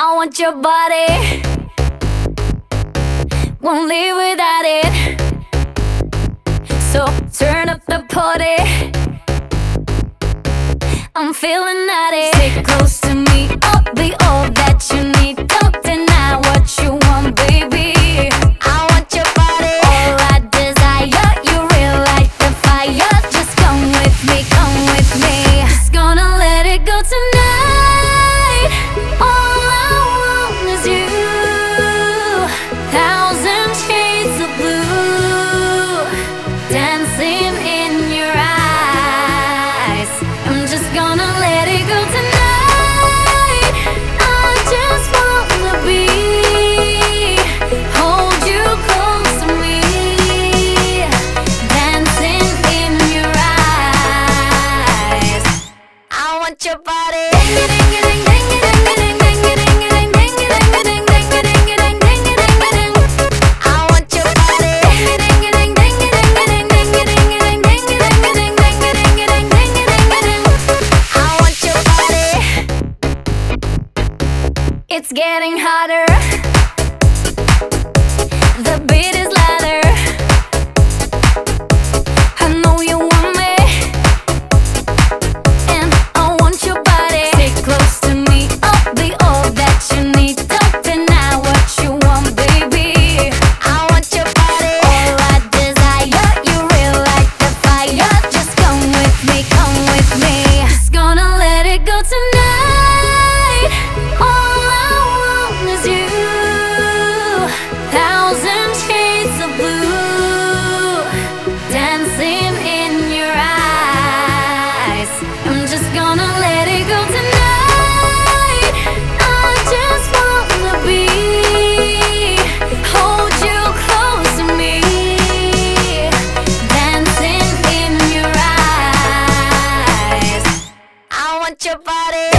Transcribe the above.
I want your body. Won't live without it. So turn up the party. I'm feeling naughty. with your body. It's getting hotter. The beat is your body.